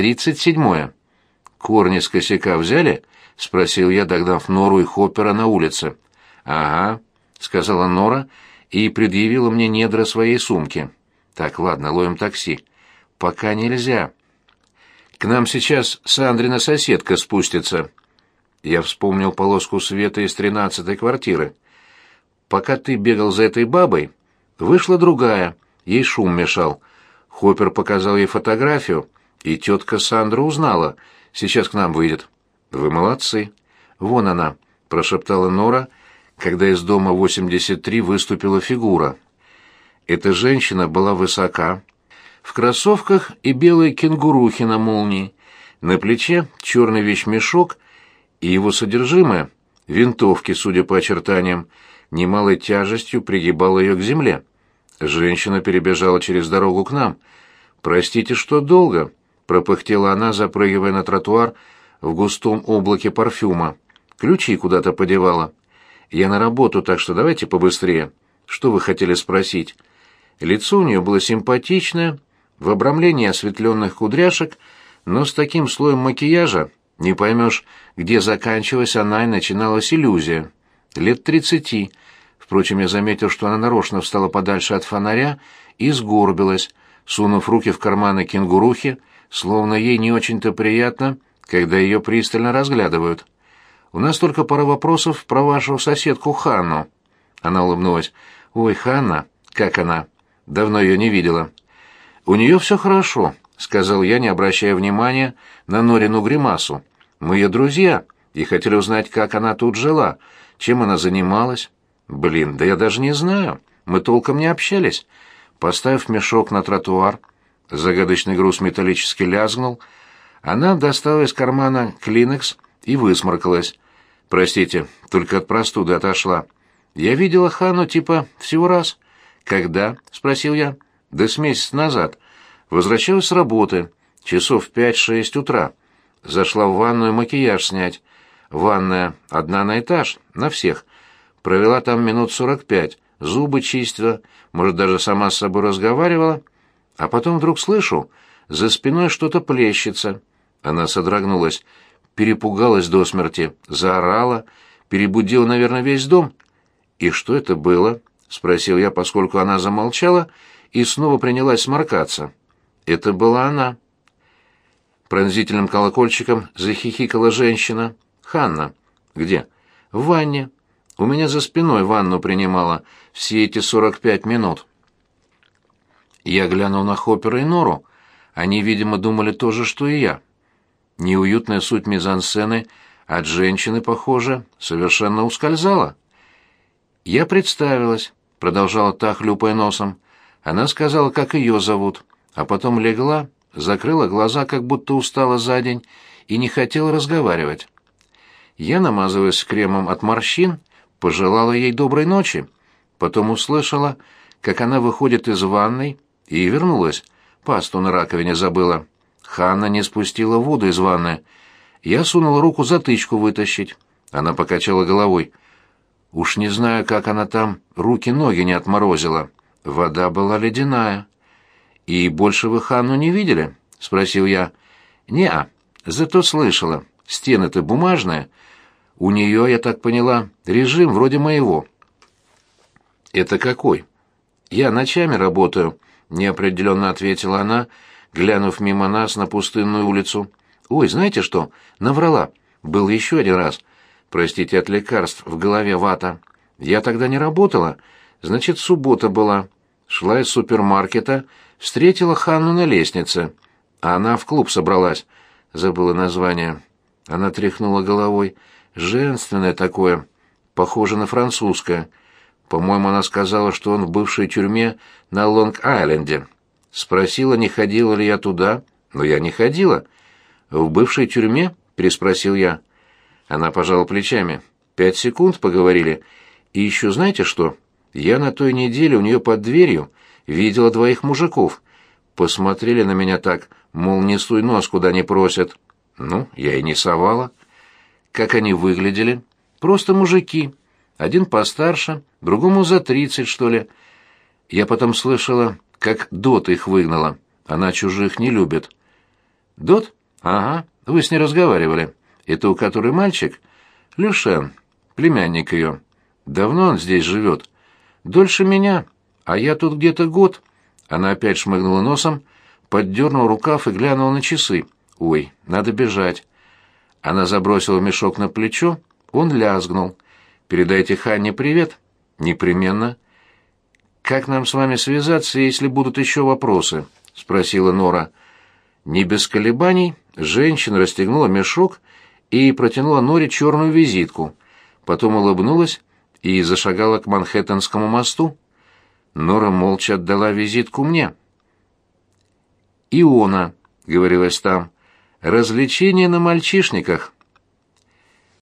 тридцать седьмое. Корни с косяка взяли? спросил я, догнав Нору и Хоппера на улице. Ага, сказала Нора и предъявила мне недра своей сумки. Так, ладно, ловим такси. Пока нельзя. К нам сейчас Сандрина соседка спустится. Я вспомнил полоску света из тринадцатой квартиры. Пока ты бегал за этой бабой, вышла другая, ей шум мешал. Хоппер показал ей фотографию, и тетка Сандра узнала. Сейчас к нам выйдет. Вы молодцы. Вон она, прошептала Нора, когда из дома 83 выступила фигура. Эта женщина была высока, в кроссовках и белой кенгурухи на молнии, на плече черный вещмешок и его содержимое, винтовки, судя по очертаниям, немалой тяжестью пригибало ее к земле. Женщина перебежала через дорогу к нам. «Простите, что долго», — пропыхтела она, запрыгивая на тротуар в густом облаке парфюма. «Ключи куда-то подевала. Я на работу, так что давайте побыстрее. Что вы хотели спросить?» Лицо у нее было симпатичное, в обрамлении осветленных кудряшек, но с таким слоем макияжа не поймешь, где заканчивалась она и начиналась иллюзия. Лет тридцати. Впрочем, я заметил, что она нарочно встала подальше от фонаря и сгорбилась, сунув руки в карманы кенгурухи, словно ей не очень-то приятно, когда ее пристально разглядывают. «У нас только пара вопросов про вашу соседку Ханну». Она улыбнулась. «Ой, Ханна, как она?» Давно ее не видела. У нее все хорошо, сказал я, не обращая внимания на Норину гримасу. Мы ее друзья и хотели узнать, как она тут жила, чем она занималась. Блин, да я даже не знаю. Мы толком не общались. Поставив мешок на тротуар, загадочный груз металлически лязгнул, она достала из кармана клинекс и высморкалась. Простите, только от простуды отошла. Я видела Хану типа всего раз. «Когда?» — спросил я. «Да с месяц назад. Возвращалась с работы. Часов пять-шесть утра. Зашла в ванную макияж снять. Ванная одна на этаж, на всех. Провела там минут сорок пять. Зубы чистила, может, даже сама с собой разговаривала. А потом вдруг слышу, за спиной что-то плещется». Она содрогнулась, перепугалась до смерти, заорала, перебудила, наверное, весь дом. «И что это было?» — спросил я, поскольку она замолчала и снова принялась сморкаться. Это была она. Пронзительным колокольчиком захихикала женщина. «Ханна». «Где?» «В ванне. У меня за спиной ванну принимала все эти сорок пять минут». Я глянул на Хоппера и Нору. Они, видимо, думали то же, что и я. Неуютная суть мизансцены от женщины, похоже, совершенно ускользала. Я представилась продолжала та, хлюпая носом. Она сказала, как ее зовут, а потом легла, закрыла глаза, как будто устала за день, и не хотела разговаривать. Я, намазываясь кремом от морщин, пожелала ей доброй ночи. Потом услышала, как она выходит из ванной и вернулась. Пасту на раковине забыла. Ханна не спустила воду из ванны. Я сунула руку затычку вытащить. Она покачала головой. Уж не знаю, как она там руки-ноги не отморозила. Вода была ледяная. «И больше вы Ханну не видели?» — спросил я. «Не-а, зато слышала. Стены-то бумажные. У нее, я так поняла, режим вроде моего». «Это какой?» «Я ночами работаю», — неопределенно ответила она, глянув мимо нас на пустынную улицу. «Ой, знаете что? Наврала. Был еще один раз. Простите, от лекарств в голове вата. Я тогда не работала. Значит, суббота была. Шла из супермаркета, встретила Ханну на лестнице. А она в клуб собралась. Забыла название. Она тряхнула головой. Женственное такое. Похоже на французское. По-моему, она сказала, что он в бывшей тюрьме на Лонг-Айленде. Спросила, не ходила ли я туда. Но я не ходила. «В бывшей тюрьме?» — переспросил я. Она пожала плечами. «Пять секунд поговорили. И еще знаете что? Я на той неделе у нее под дверью видела двоих мужиков. Посмотрели на меня так, мол, не суй нос, куда не просят. Ну, я и не совала. Как они выглядели? Просто мужики. Один постарше, другому за тридцать, что ли. Я потом слышала, как Дот их выгнала. Она чужих не любит. Дот? Ага, вы с ней разговаривали. Это у которой мальчик? Люшен, племянник ее. Давно он здесь живет? Дольше меня, а я тут где-то год. Она опять шмыгнула носом, поддернула рукав и глянула на часы. Ой, надо бежать. Она забросила мешок на плечо, он лязгнул. «Передайте Ханне привет». «Непременно». «Как нам с вами связаться, если будут еще вопросы?» — спросила Нора. Не без колебаний женщина расстегнула мешок и протянула Норе черную визитку, потом улыбнулась и зашагала к Манхэттенскому мосту. Нора молча отдала визитку мне. «Иона», — говорилось там, — «развлечение на мальчишниках».